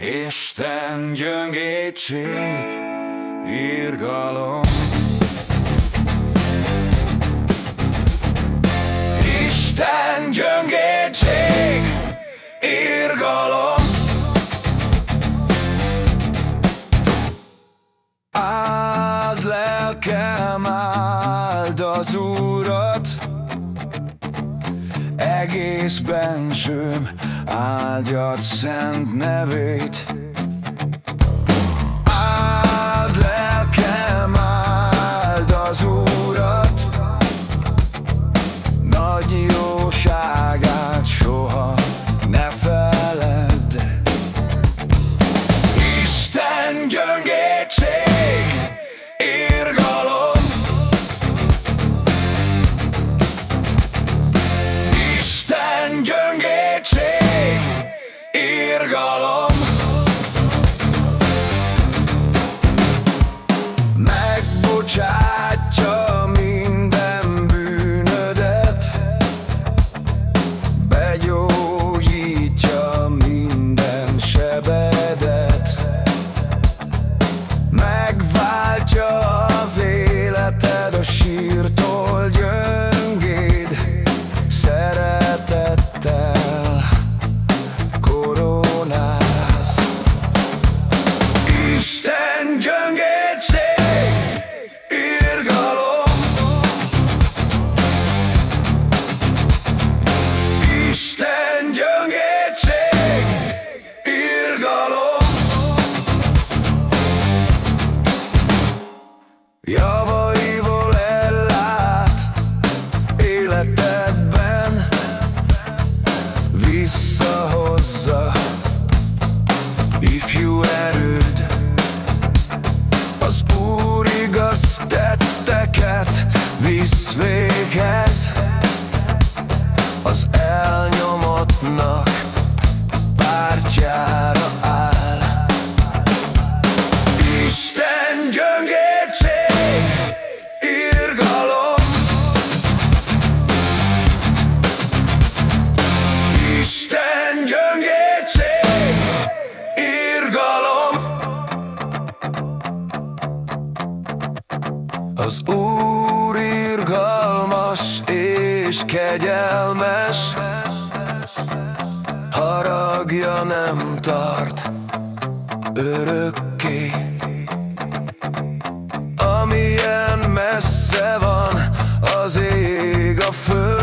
Isten gyöngétség, irgalom. Isten gyöngétség, irgalom. Áld lelkem, áld az Úrat egész bensőm áldjad szent nevét. Az Úr irgalmas és kegyelmes Haragja nem tart örökké. Amilyen messze van az ég a föld.